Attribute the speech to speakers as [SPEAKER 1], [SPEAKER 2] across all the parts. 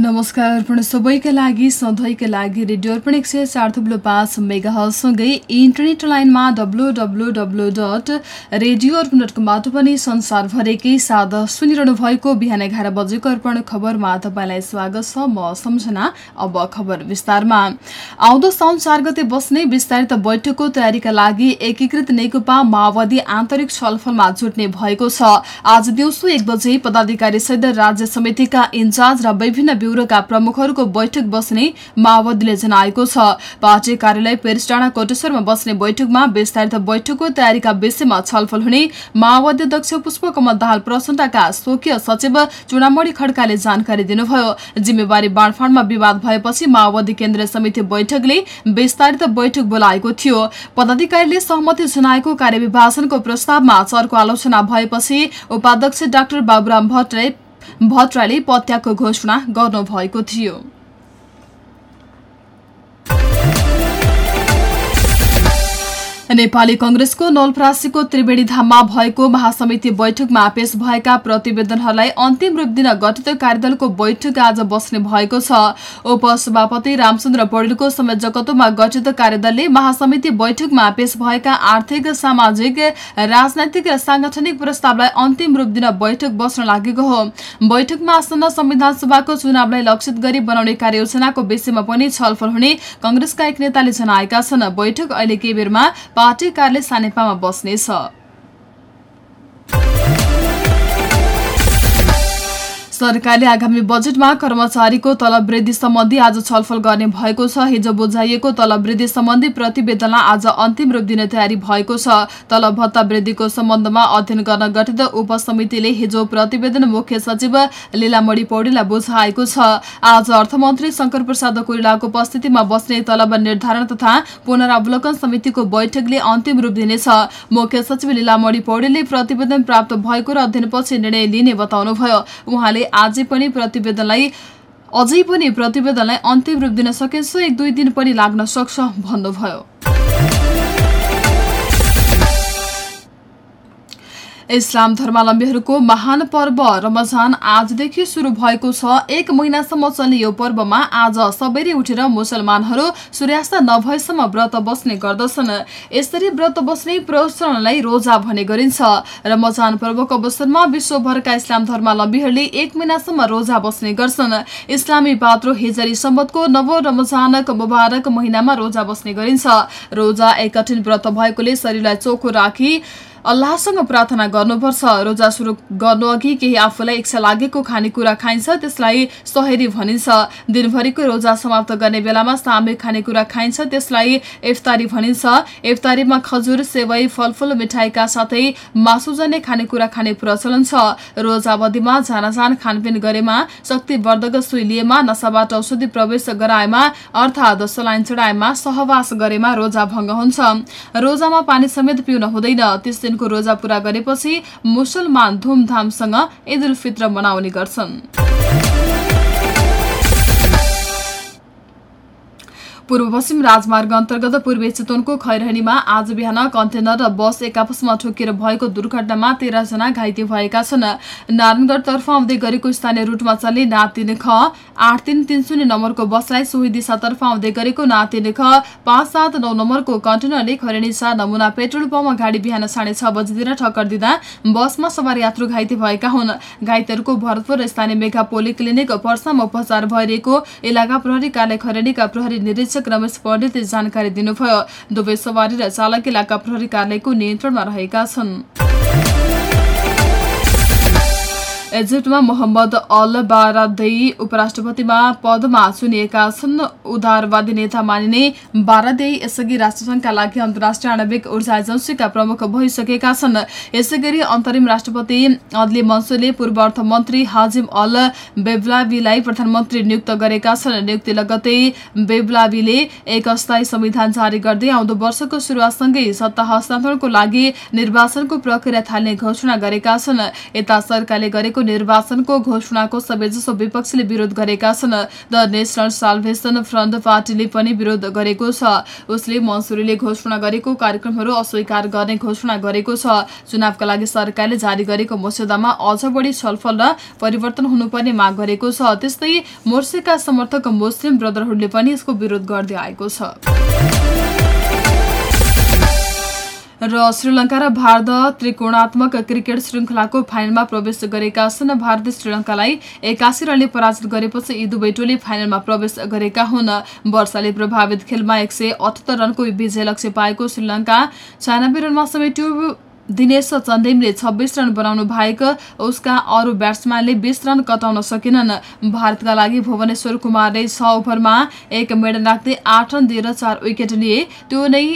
[SPEAKER 1] नमस्कार अर्पण सबैका लागि सधैँका लागि रेडियो अर्पण एक सय चार थुप्लो पाँच मेगा हलसँगै इन्टरनेट लाइनमा W W W dot radio Arpan dot कमबाट पनि संसारभरिकै साथ सुनिरहनु भएको बिहान एघार बजेको अर्पण खबरमा तपाईँलाई स्वागत छ। म सम्झना अब खबर विस्तारमा। आउँदो साउन चार गते बस्ने विस्तारित बैठकको तयारीका लागि एकीकृत नेकपा माओवादी आन्तरिक छलफलमा जुट्ने भएको छ। आज दिउँसो एक बजे पदाधिकारी सहित राज्य समितिका इन्चार्ज र विभिन्न ब्युरोका प्रमुखहरूको बैठक बस्ने माओवादीले जनाएको छ। पार्टी कार्यालय पेरिस डाँडा कोटेश्वरमा बस्ने बैठकमा विस्तारित बैठकको तयारीका विषयमा छलफल हुने माओवादी अध्यक्ष पुष्पकमल दाहाल प्रचण्डका स्वकीय सचिव चुनामणी खड्काले जानकारी दिनुभयो। जिम्मेवारी बाँडफाँडमा विवाद भएपछि माओवादी केन्द्रीय समिति बैठकले विस्तारित बैठक बोलाएको थियो। पदाधिकारीले सहमति जनाएको कार्यविभाजनको प्रस्तावमा चर्को आलोचना भएपछि उपाध्यक्ष डाक्टर बाबुराम भट्टले भट्टराईले पत्यागको घोषणा गर्नुभएको थियो। नेपाली कंग्रेसको नलप्रासीको त्रिवेणी धाममा भएको महासमिति बैठकमा पेश भएका प्रतिवेदनहरूलाई अन्तिम रूप दिन गठित कार्यदलको बैठक आज बस्ने भएको छ। उपसभापति रामचन्द्र पौडेलको संयोजकत्वमा गठित कार्यदलले महासमिति बैठकमा पेश भएका आर्थिक सामाजिक राजनैतिक र सांगठनिक प्रस्तावलाई अन्तिम रूप दिन बैठक बस्न लागेको हो। बैठकमा आसन्न संविधान सभाको चुनावलाई लक्षित गरी बनाउने कार्ययोजनाको विषयमा पनि छलफल हुने कंग्रेसका एक नेताले जनाएका छन्। बैठक अहिले केही बेरमा पार्टी कार्यालय सानेपामा बस्नेछ। सरकारले आगामी बजेटमा कर्मचारीको तलब वृद्धि सम्बन्धी आज छलफल गर्ने भएको छ। हिजो बुझाइएको तलब वृद्धि सम्बन्धी प्रतिवेदनलाई आज अन्तिम रूप दिने तयारी भएको छ। तलब भत्ता वृद्धिको सम्बन्धमा अध्ययन गर्न गठित उपसमितिले हिजो प्रतिवेदन मुख्य सचिव लीलामणी पौडेललाई बुझाएको छ। आज अर्थमन्त्री शंकर प्रसाद कोइरालाको उपस्थितिमा बस्ने तलब निर्धारण तथा पुनरावलोकन समितिको बैठकले अन्तिम रूप दिनेछ। मुख्य सचिव लीलामणी पौडेलले प्रतिवेदन प्राप्त भएको र अध्ययनपछि निर्णय लिने बताउनुभयो। उहाँले आजै पनि प्रतिवेदनलाई अझै पनि प्रतिवेदनलाई अन्तिम रूप दिन सकिन्छ एक दुई दिन पनि लाग्न सक्छ भन्नुभयो। इस्लाम धर्मावलम्बीहरूको महान पर्व रमजान आजदेखि सुरु भएको छ। एक महिनासम्म चल्ने यो पर्वमा आज सबैले उठेर मुसलमानहरू सूर्यास्त नभएसम्म व्रत बस्ने गर्दछन्। यसरी व्रत बस्ने प्रचलनलाई रोजा भन्ने गरिन्छ। रमजान पर्वको अवसरमा विश्वभरका इस्लाम धर्मावलम्बीहरूले एक महिनासम्म रोजा बस्ने गर्छन्। इस्लामी पात्रो हिजरी सम्बतको नव रमजानक मुबारक महिनामा रोजा बस्ने गरिन्छ। रोजा एक कठिन व्रत भएकोले शरीरलाई चोखो राखी अल्लाहसँग प्रार्थना गर्नुपर्छ। रोजा सुरु गर्नु अघि केही आफूलाई इच्छा लागेको खानेकुरा खाइन्छ त्यसलाई सहेरी भनिन्छ। दिनभरिको रोजा समाप्त गर्ने बेलामा सामूहिक खानेकुरा खाइन्छ त्यसलाई इफ्तारी भनिन्छ। इफ्तारीमा खजुर सेवै फलफुल मिठाईका साथै मासुजन्य खानेकुरा खाने प्रचलन छ। रोजा अवधिमा खानपिन गरेमा शक्तिवर्धक सुई लिएमा नसाबाट औषधि प्रवेश गराएमा अर्थात् सलाइन चढाएमा सहवास गरेमा रोजा भङ्ग हुन्छ। रोजामा पानी समेत पिउन हुँदैन। त्यस दिनको रोजा पूरा गरेपछि मुसलमान धुमधामसँग ईद उल फित्र मनाउने गर्छन्। पूर्व पश्चिम राजमार्ग अन्तर्गत पूर्वी चितवनको खैरहनीमा आज बिहान कन्टेनर र बस एक आपसमा ठोकेर भएको दुर्घटनामा तेह्रजना घाइते भएका छन्। नारायणगढतर्फ आउँदै गरेको स्थानीय रूटमा चल्ने ना तिन ख आठ तिन तिन शून्य नम्बरको बसलाई सोही दिशातर्फ आउँदै गरेको ना तिन ख पाँच सात नौ नम्बरको कन्टेनरले खैरनी चार नमुना पेट्रोल पम्पमा गाडी बिहान साढे छ बजीतिर ठक्कर दिँदा बसमा सवार यात्रु घाइते भएका हुन्। घाइतेहरूको भरतपुर स्थानीय मेघा पोलिक्लिनिक पर्सामा उपचार भइरहेको इलाका प्रहरी कार्यालय खैरनीका प्रहरी निरीक्षक महानिरीक्षक रमेश पण्डितले जानकारी दिनुभयो दुवै सवारी र चालक इलाका प्रहरी कार्यालयको नियन्त्रणमा रहेका छन् इजिप्टमा मोहम्मद अल बारादेई उपराष्ट्रपतिमा पदमा चुनिएका छन्। उदारवादी नेता मानिने बारादेई यसअघि राष्ट्रसङ्घका लागि अन्तर्राष्ट्रिय आणविक ऊर्जा एजेन्सीका प्रमुख भइसकेका छन्। यसै गरी अन्तरिम राष्ट्रपति अदली मन्सुरले पूर्व अर्थमन्त्री हाजिम अल बेब्लावीलाई प्रधानमन्त्री नियुक्त गरेका छन्। नियुक्ति लगतै बेब्लावीले एक अस्थायी संविधान जारी गर्दै आउँदो वर्षको सुरुवातसँगै सत्ता हस्तान्तरणको लागि निर्वाचनको प्रक्रिया थाल्ने घोषणा गरेका छन्। यता सरकारले गरेको निर्वाचनको घोषणाको सबैजसो विपक्षीले विरोध गरेका छन् द नेसनल साल्भेसन फ्रन्ट पार्टीले पनि विरोध गरेको छ। उसले मन्सुरीले घोषणा गरेको कार्यक्रमहरू अस्वीकार गर्ने घोषणा गरेको छ। चुनावका लागि सरकारले जारी गरेको मस्यौदामा अझ बढी छलफल र परिवर्तन हुनुपर्ने माग गरेको छ। त्यस्तै मोर्सेका समर्थक मुस्लिम ब्रदरहुडले पनि यसको विरोध गर्दै आएको छ। र श्रीलङ्का र भारत त्रिकोणात्मक क्रिकेट श्रृङ्खलाको फाइनलमा प्रवेश गरेका छन्। भारतले श्रीलङ्कालाई एकासी रनले पराजित गरेपछि यी दुवै टोली फाइनलमा प्रवेश गरेका हुन्। वर्षाले प्रभावित खेलमा एक रनको विजय लक्ष्य पाएको श्रीलङ्का छयानब्बे रनमा समेट्यो दिनेश चन्देमले छब्बिस रन बनाउनु बाहेक उसका अरू ब्याट्सम्यानले बिस रन कटाउन सकेनन्। भारतका लागि भुवनेश्वर कुमारले छ ओभरमा एक मेडल राख्दै आठ रन दिएर चार विकेट लिए। त्यो नै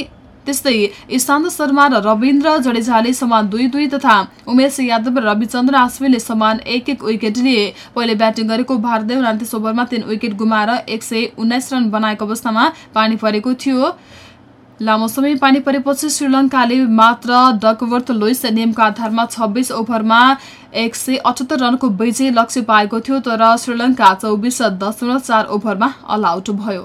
[SPEAKER 1] त्यस्तै इशान्त शर्मा र रविन्द्र जडेजाले समान दुई दुई तथा उमेश यादव र रविचन्द्र आश्वीले समान एक एक विकेट लिए पहिले ब्याटिङ गरेको भारतले उन्तिस ओभरमा तीन विकेट गुमाएर एक रन बनाएको अवस्थामा पानी परेको थियो। लामो समय पानी परेपछि श्रीलङ्काले मात्र डकवर्थ लुइस नियमको आधारमा छब्बिस ओभरमा एक सय अठहत्तर रनको विजय लक्ष्य पाएको थियो तर श्रीलङ्का चौबिस दशमलव चार ओभरमा अल आउट भयो।